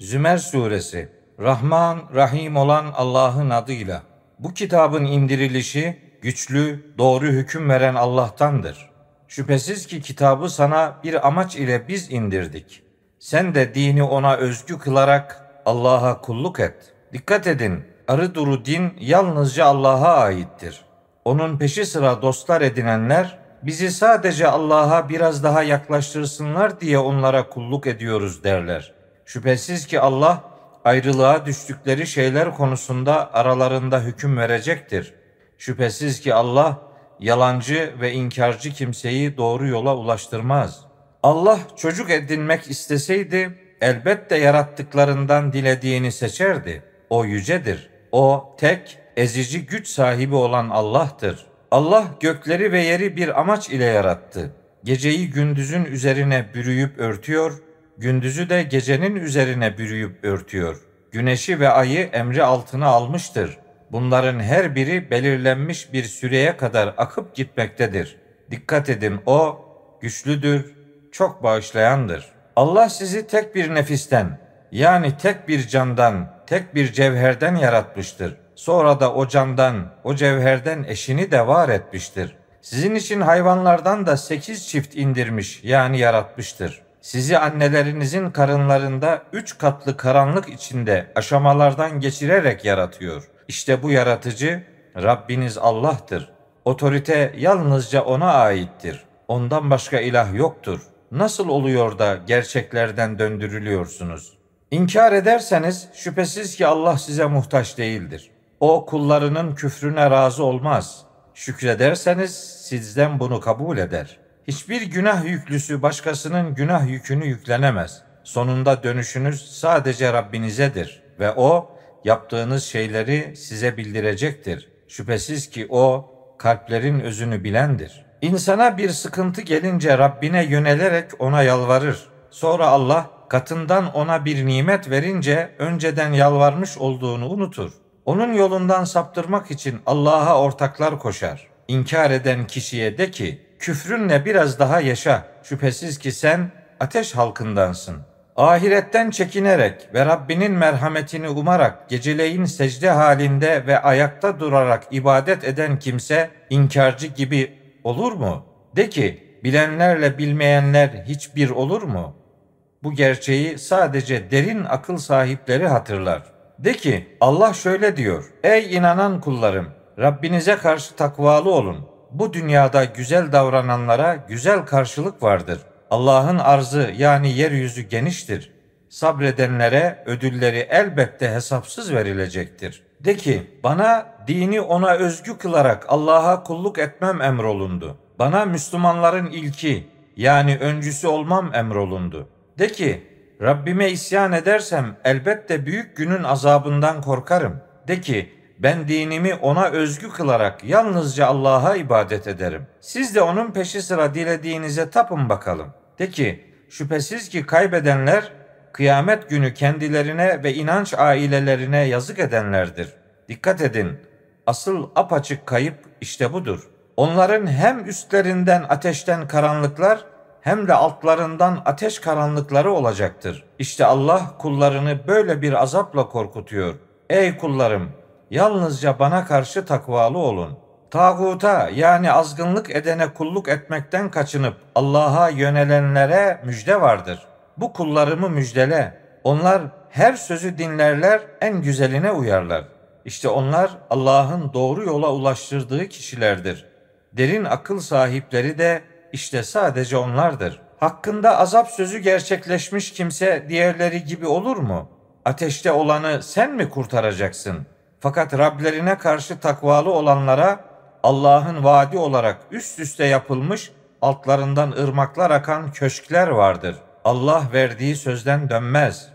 Zümer Suresi Rahman, Rahim olan Allah'ın adıyla. Bu kitabın indirilişi güçlü, doğru hüküm veren Allah'tandır. Şüphesiz ki kitabı sana bir amaç ile biz indirdik. Sen de dini ona özgü kılarak Allah'a kulluk et. Dikkat edin, arı duru din yalnızca Allah'a aittir. Onun peşi sıra dostlar edinenler bizi sadece Allah'a biraz daha yaklaştırsınlar diye onlara kulluk ediyoruz derler. Şüphesiz ki Allah ayrılığa düştükleri şeyler konusunda aralarında hüküm verecektir. Şüphesiz ki Allah yalancı ve inkarcı kimseyi doğru yola ulaştırmaz. Allah çocuk edinmek isteseydi elbette yarattıklarından dilediğini seçerdi. O yücedir. O tek, ezici güç sahibi olan Allah'tır. Allah gökleri ve yeri bir amaç ile yarattı. Geceyi gündüzün üzerine bürüyüp örtüyor, gündüzü de gecenin üzerine bürüyüp örtüyor. Güneşi ve ayı emri altına almıştır. Bunların her biri belirlenmiş bir süreye kadar akıp gitmektedir. Dikkat edin o güçlüdür, çok bağışlayandır. Allah sizi tek bir nefisten yani tek bir candan, tek bir cevherden yaratmıştır. Sonra da o candan, o cevherden eşini de var etmiştir. Sizin için hayvanlardan da sekiz çift indirmiş yani yaratmıştır. Sizi annelerinizin karınlarında üç katlı karanlık içinde aşamalardan geçirerek yaratıyor. İşte bu yaratıcı Rabbiniz Allah'tır. Otorite yalnızca ona aittir. Ondan başka ilah yoktur. Nasıl oluyor da gerçeklerden döndürülüyorsunuz? İnkar ederseniz şüphesiz ki Allah size muhtaç değildir. O kullarının küfrüne razı olmaz. Şükrederseniz sizden bunu kabul eder. Hiçbir günah yüklüsü başkasının günah yükünü yüklenemez. Sonunda dönüşünüz sadece Rabbinizedir ve o yaptığınız şeyleri size bildirecektir. Şüphesiz ki o kalplerin özünü bilendir. İnsana bir sıkıntı gelince Rabbine yönelerek ona yalvarır. Sonra Allah katından ona bir nimet verince önceden yalvarmış olduğunu unutur. Onun yolundan saptırmak için Allah'a ortaklar koşar. İnkar eden kişiye de ki, küfrünle biraz daha yaşa. Şüphesiz ki sen ateş halkındansın. Ahiretten çekinerek ve Rabbinin merhametini umarak geceleyin secde halinde ve ayakta durarak ibadet eden kimse inkarcı gibi olur mu? De ki bilenlerle bilmeyenler hiçbir olur mu? Bu gerçeği sadece derin akıl sahipleri hatırlar. De ki Allah şöyle diyor. Ey inanan kullarım Rabbinize karşı takvalı olun. Bu dünyada güzel davrananlara güzel karşılık vardır. Allah'ın arzı yani yeryüzü geniştir. Sabredenlere ödülleri elbette hesapsız verilecektir. De ki bana dini ona özgü kılarak Allah'a kulluk etmem emrolundu. Bana Müslümanların ilki yani öncüsü olmam emrolundu. De ki Rabbime isyan edersem elbette büyük günün azabından korkarım. De ki ben dinimi ona özgü kılarak yalnızca Allah'a ibadet ederim. Siz de onun peşi sıra dilediğinize tapın bakalım. De ki şüphesiz ki kaybedenler kıyamet günü kendilerine ve inanç ailelerine yazık edenlerdir. Dikkat edin. Asıl apaçık kayıp işte budur. Onların hem üstlerinden ateşten karanlıklar hem de altlarından ateş karanlıkları olacaktır. İşte Allah kullarını böyle bir azapla korkutuyor. Ey kullarım, yalnızca bana karşı takvalı olun. Tağuta yani azgınlık edene kulluk etmekten kaçınıp Allah'a yönelenlere müjde vardır. Bu kullarımı müjdele. Onlar her sözü dinlerler, en güzeline uyarlar. İşte onlar Allah'ın doğru yola ulaştırdığı kişilerdir. Derin akıl sahipleri de işte sadece onlardır. Hakkında azap sözü gerçekleşmiş kimse diğerleri gibi olur mu? Ateşte olanı sen mi kurtaracaksın? Fakat Rablerine karşı takvalı olanlara Allah'ın vaadi olarak üst üste yapılmış altlarından ırmaklar akan köşkler vardır. Allah verdiği sözden dönmez.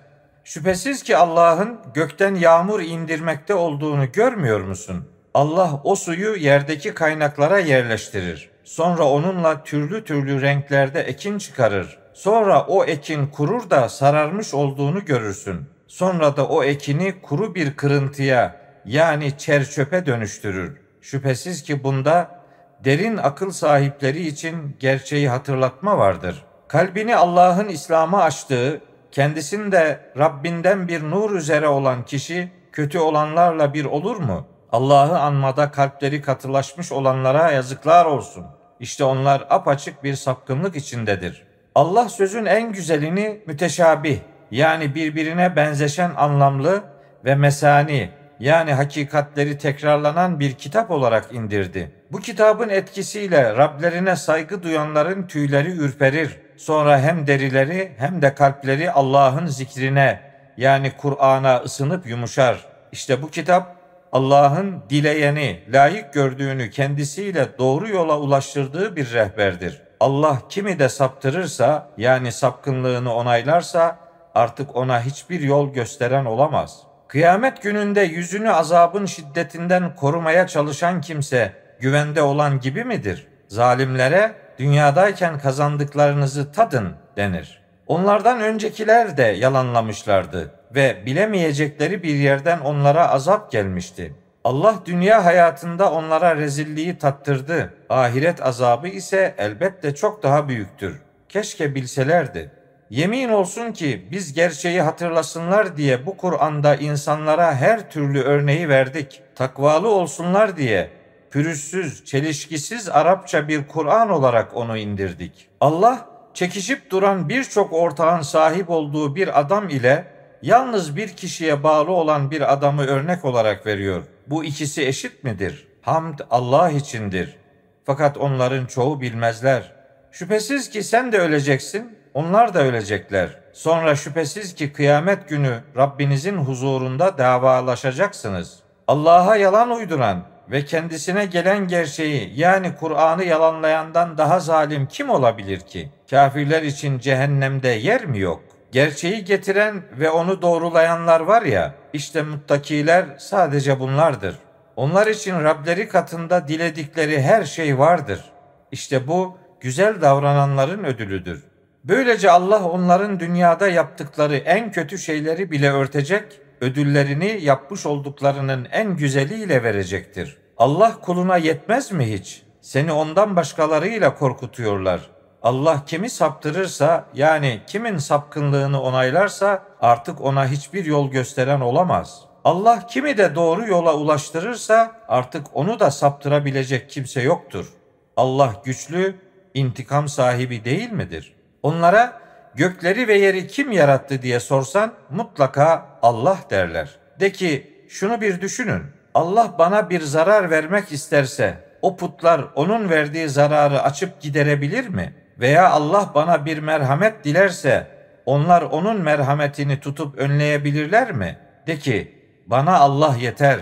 Şüphesiz ki Allah'ın gökten yağmur indirmekte olduğunu görmüyor musun? Allah o suyu yerdeki kaynaklara yerleştirir. Sonra onunla türlü türlü renklerde ekin çıkarır. Sonra o ekin kurur da sararmış olduğunu görürsün. Sonra da o ekini kuru bir kırıntıya yani çerçöpe dönüştürür. Şüphesiz ki bunda derin akıl sahipleri için gerçeği hatırlatma vardır. Kalbini Allah'ın İslam'a açtığı, kendisinde Rabbinden bir nur üzere olan kişi kötü olanlarla bir olur mu? Allah'ı anmada kalpleri katılaşmış olanlara yazıklar olsun. İşte onlar apaçık bir sapkınlık içindedir. Allah sözün en güzelini müteşabih yani birbirine benzeşen anlamlı ve mesani yani hakikatleri tekrarlanan bir kitap olarak indirdi. Bu kitabın etkisiyle Rablerine saygı duyanların tüyleri ürperir. Sonra hem derileri hem de kalpleri Allah'ın zikrine yani Kur'an'a ısınıp yumuşar. İşte bu kitap Allah'ın dileyeni, layık gördüğünü kendisiyle doğru yola ulaştırdığı bir rehberdir. Allah kimi de saptırırsa yani sapkınlığını onaylarsa artık ona hiçbir yol gösteren olamaz. Kıyamet gününde yüzünü azabın şiddetinden korumaya çalışan kimse güvende olan gibi midir? Zalimlere dünyadayken kazandıklarınızı tadın denir. Onlardan öncekiler de yalanlamışlardı ve bilemeyecekleri bir yerden onlara azap gelmişti. Allah dünya hayatında onlara rezilliği tattırdı. Ahiret azabı ise elbette çok daha büyüktür. Keşke bilselerdi. Yemin olsun ki biz gerçeği hatırlasınlar diye bu Kur'an'da insanlara her türlü örneği verdik. Takvalı olsunlar diye pürüzsüz, çelişkisiz Arapça bir Kur'an olarak onu indirdik. Allah çekişip duran birçok ortağın sahip olduğu bir adam ile yalnız bir kişiye bağlı olan bir adamı örnek olarak veriyor. Bu ikisi eşit midir? Hamd Allah içindir. Fakat onların çoğu bilmezler. Şüphesiz ki sen de öleceksin, onlar da ölecekler. Sonra şüphesiz ki kıyamet günü Rabbinizin huzurunda davalaşacaksınız. Allah'a yalan uyduran ve kendisine gelen gerçeği yani Kur'an'ı yalanlayandan daha zalim kim olabilir ki? Kafirler için cehennemde yer mi yok? Gerçeği getiren ve onu doğrulayanlar var ya, işte muttakiler sadece bunlardır. Onlar için Rableri katında diledikleri her şey vardır. İşte bu güzel davrananların ödülüdür. Böylece Allah onların dünyada yaptıkları en kötü şeyleri bile örtecek, ödüllerini yapmış olduklarının en güzeliyle verecektir. Allah kuluna yetmez mi hiç? Seni ondan başkalarıyla korkutuyorlar. Allah kimi saptırırsa yani kimin sapkınlığını onaylarsa artık ona hiçbir yol gösteren olamaz. Allah kimi de doğru yola ulaştırırsa artık onu da saptırabilecek kimse yoktur. Allah güçlü, intikam sahibi değil midir? Onlara gökleri ve yeri kim yarattı diye sorsan mutlaka Allah derler. De ki şunu bir düşünün. Allah bana bir zarar vermek isterse o putlar onun verdiği zararı açıp giderebilir mi? Veya Allah bana bir merhamet dilerse onlar onun merhametini tutup önleyebilirler mi? De ki bana Allah yeter.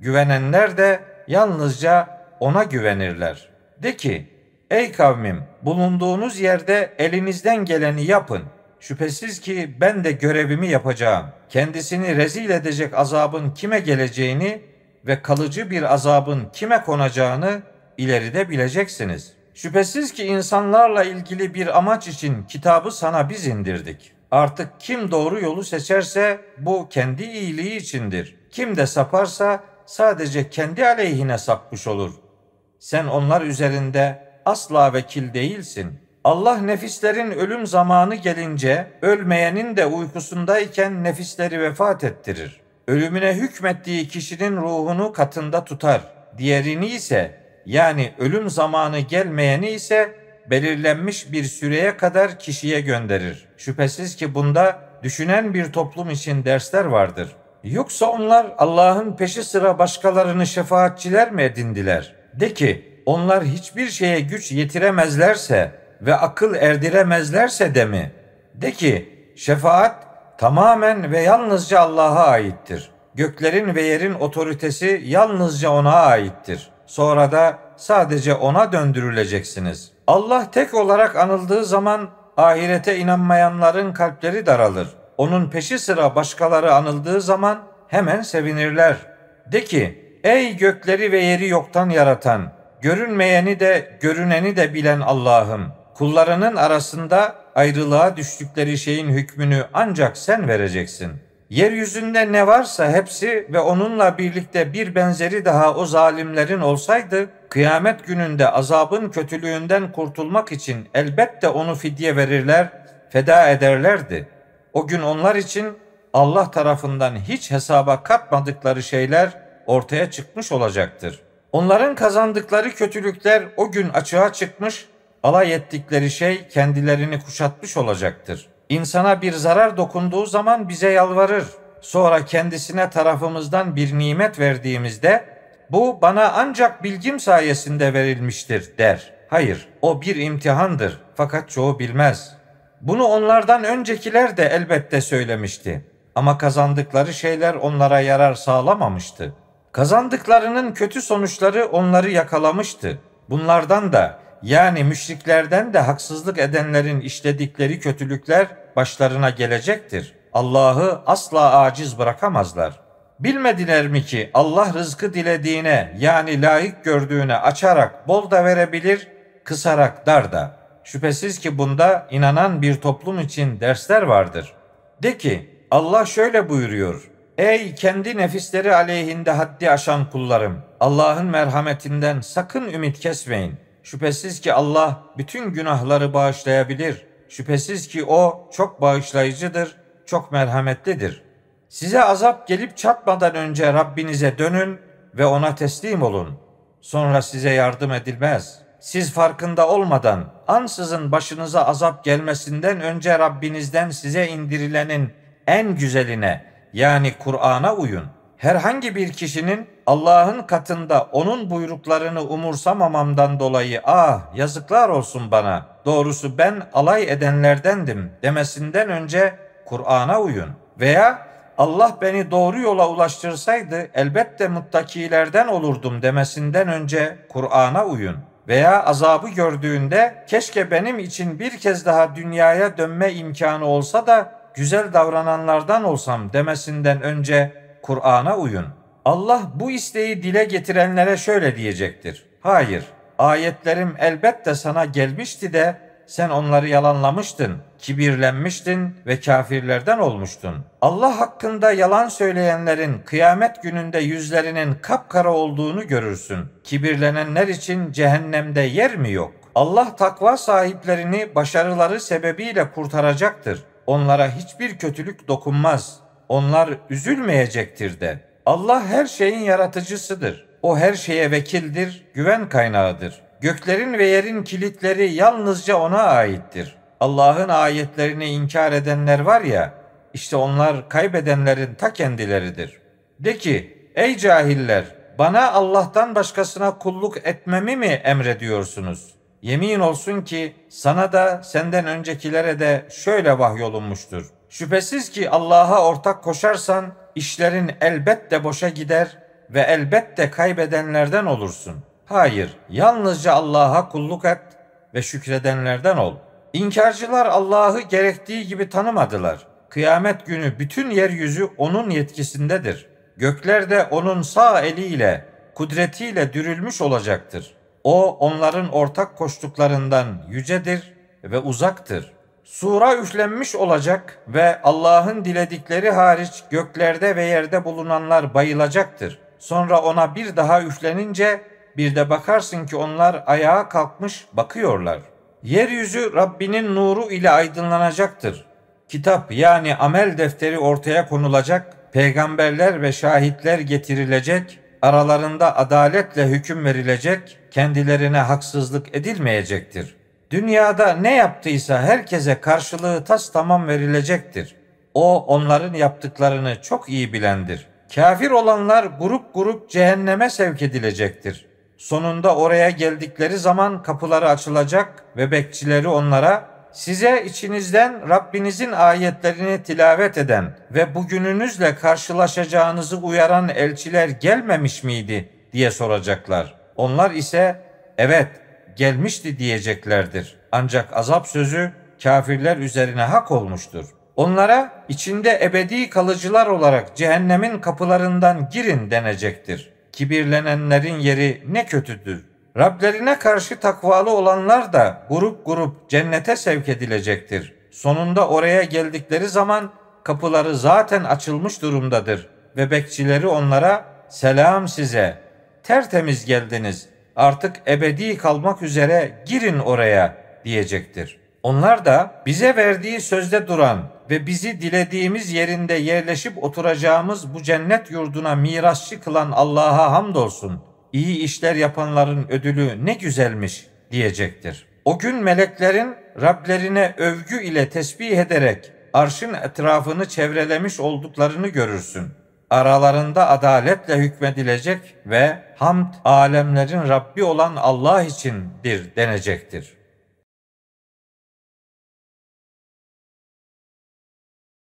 Güvenenler de yalnızca ona güvenirler. De ki ey kavmim bulunduğunuz yerde elinizden geleni yapın. Şüphesiz ki ben de görevimi yapacağım. Kendisini rezil edecek azabın kime geleceğini ve kalıcı bir azabın kime konacağını ileride bileceksiniz. Şüphesiz ki insanlarla ilgili bir amaç için kitabı sana biz indirdik. Artık kim doğru yolu seçerse bu kendi iyiliği içindir. Kim de saparsa sadece kendi aleyhine sapmış olur. Sen onlar üzerinde asla vekil değilsin. Allah nefislerin ölüm zamanı gelince ölmeyenin de uykusundayken nefisleri vefat ettirir. Ölümüne hükmettiği kişinin ruhunu katında tutar. Diğerini ise yani ölüm zamanı gelmeyeni ise belirlenmiş bir süreye kadar kişiye gönderir. Şüphesiz ki bunda düşünen bir toplum için dersler vardır. Yoksa onlar Allah'ın peşi sıra başkalarını şefaatçiler mi edindiler? De ki onlar hiçbir şeye güç yetiremezlerse ve akıl erdiremezlerse de mi? De ki şefaat tamamen ve yalnızca Allah'a aittir. Göklerin ve yerin otoritesi yalnızca ona aittir. Sonra da sadece ona döndürüleceksiniz. Allah tek olarak anıldığı zaman ahirete inanmayanların kalpleri daralır. Onun peşi sıra başkaları anıldığı zaman hemen sevinirler. De ki, ey gökleri ve yeri yoktan yaratan, görünmeyeni de görüneni de bilen Allah'ım, kullarının arasında ayrılığa düştükleri şeyin hükmünü ancak sen vereceksin. Yeryüzünde ne varsa hepsi ve onunla birlikte bir benzeri daha o zalimlerin olsaydı, kıyamet gününde azabın kötülüğünden kurtulmak için elbette onu fidye verirler, feda ederlerdi. O gün onlar için Allah tarafından hiç hesaba katmadıkları şeyler ortaya çıkmış olacaktır. Onların kazandıkları kötülükler o gün açığa çıkmış, alay ettikleri şey kendilerini kuşatmış olacaktır. İnsana bir zarar dokunduğu zaman bize yalvarır. Sonra kendisine tarafımızdan bir nimet verdiğimizde bu bana ancak bilgim sayesinde verilmiştir der. Hayır, o bir imtihandır fakat çoğu bilmez. Bunu onlardan öncekiler de elbette söylemişti. Ama kazandıkları şeyler onlara yarar sağlamamıştı. Kazandıklarının kötü sonuçları onları yakalamıştı. Bunlardan da yani müşriklerden de haksızlık edenlerin işledikleri kötülükler başlarına gelecektir. Allah'ı asla aciz bırakamazlar. Bilmediler mi ki Allah rızkı dilediğine yani layık gördüğüne açarak bol da verebilir, kısarak dar da. Şüphesiz ki bunda inanan bir toplum için dersler vardır. De ki Allah şöyle buyuruyor. Ey kendi nefisleri aleyhinde haddi aşan kullarım! Allah'ın merhametinden sakın ümit kesmeyin. Şüphesiz ki Allah bütün günahları bağışlayabilir. Şüphesiz ki O çok bağışlayıcıdır, çok merhametlidir. Size azap gelip çatmadan önce Rabbinize dönün ve ona teslim olun. Sonra size yardım edilmez. Siz farkında olmadan ansızın başınıza azap gelmesinden önce Rabbinizden size indirilenin en güzeline yani Kur'an'a uyun. Herhangi bir kişinin Allah'ın katında onun buyruklarını umursamamamdan dolayı ah yazıklar olsun bana doğrusu ben alay edenlerdendim demesinden önce Kur'an'a uyun. Veya Allah beni doğru yola ulaştırsaydı elbette muttakilerden olurdum demesinden önce Kur'an'a uyun. Veya azabı gördüğünde keşke benim için bir kez daha dünyaya dönme imkanı olsa da güzel davrananlardan olsam demesinden önce Kur'an'a uyun. Allah bu isteği dile getirenlere şöyle diyecektir. Hayır, ayetlerim elbette sana gelmişti de sen onları yalanlamıştın, kibirlenmiştin ve kafirlerden olmuştun. Allah hakkında yalan söyleyenlerin kıyamet gününde yüzlerinin kapkara olduğunu görürsün. Kibirlenenler için cehennemde yer mi yok? Allah takva sahiplerini başarıları sebebiyle kurtaracaktır. Onlara hiçbir kötülük dokunmaz. Onlar üzülmeyecektir de. Allah her şeyin yaratıcısıdır. O her şeye vekildir, güven kaynağıdır. Göklerin ve yerin kilitleri yalnızca ona aittir. Allah'ın ayetlerini inkar edenler var ya, işte onlar kaybedenlerin ta kendileridir. De ki, ey cahiller, bana Allah'tan başkasına kulluk etmemi mi emrediyorsunuz? Yemin olsun ki sana da senden öncekilere de şöyle vahyolunmuştur. Şüphesiz ki Allah'a ortak koşarsan işlerin elbette boşa gider ve elbette kaybedenlerden olursun. Hayır, yalnızca Allah'a kulluk et ve şükredenlerden ol. İnkarcılar Allah'ı gerektiği gibi tanımadılar. Kıyamet günü bütün yeryüzü onun yetkisindedir. Gökler de onun sağ eliyle, kudretiyle dürülmüş olacaktır. O onların ortak koştuklarından yücedir ve uzaktır. Sura üflenmiş olacak ve Allah'ın diledikleri hariç göklerde ve yerde bulunanlar bayılacaktır. Sonra ona bir daha üflenince bir de bakarsın ki onlar ayağa kalkmış bakıyorlar. Yeryüzü Rabbinin nuru ile aydınlanacaktır. Kitap yani amel defteri ortaya konulacak, peygamberler ve şahitler getirilecek, aralarında adaletle hüküm verilecek, kendilerine haksızlık edilmeyecektir. Dünyada ne yaptıysa herkese karşılığı tas tamam verilecektir. O onların yaptıklarını çok iyi bilendir. Kafir olanlar grup grup cehenneme sevk edilecektir. Sonunda oraya geldikleri zaman kapıları açılacak ve bekçileri onlara size içinizden Rabbinizin ayetlerini tilavet eden ve bugününüzle karşılaşacağınızı uyaran elçiler gelmemiş miydi diye soracaklar. Onlar ise evet gelmişti diyeceklerdir. Ancak azap sözü kafirler üzerine hak olmuştur. Onlara içinde ebedi kalıcılar olarak cehennemin kapılarından girin denecektir. Kibirlenenlerin yeri ne kötüdür. Rablerine karşı takvalı olanlar da grup grup cennete sevk edilecektir. Sonunda oraya geldikleri zaman kapıları zaten açılmış durumdadır ve bekçileri onlara selam size tertemiz geldiniz artık ebedi kalmak üzere girin oraya diyecektir. Onlar da bize verdiği sözde duran ve bizi dilediğimiz yerinde yerleşip oturacağımız bu cennet yurduna mirasçı kılan Allah'a hamdolsun. İyi işler yapanların ödülü ne güzelmiş diyecektir. O gün meleklerin Rablerine övgü ile tesbih ederek arşın etrafını çevrelemiş olduklarını görürsün. Aralarında adaletle hükmedilecek ve hamd alemlerin Rabbi olan Allah içindir denecektir.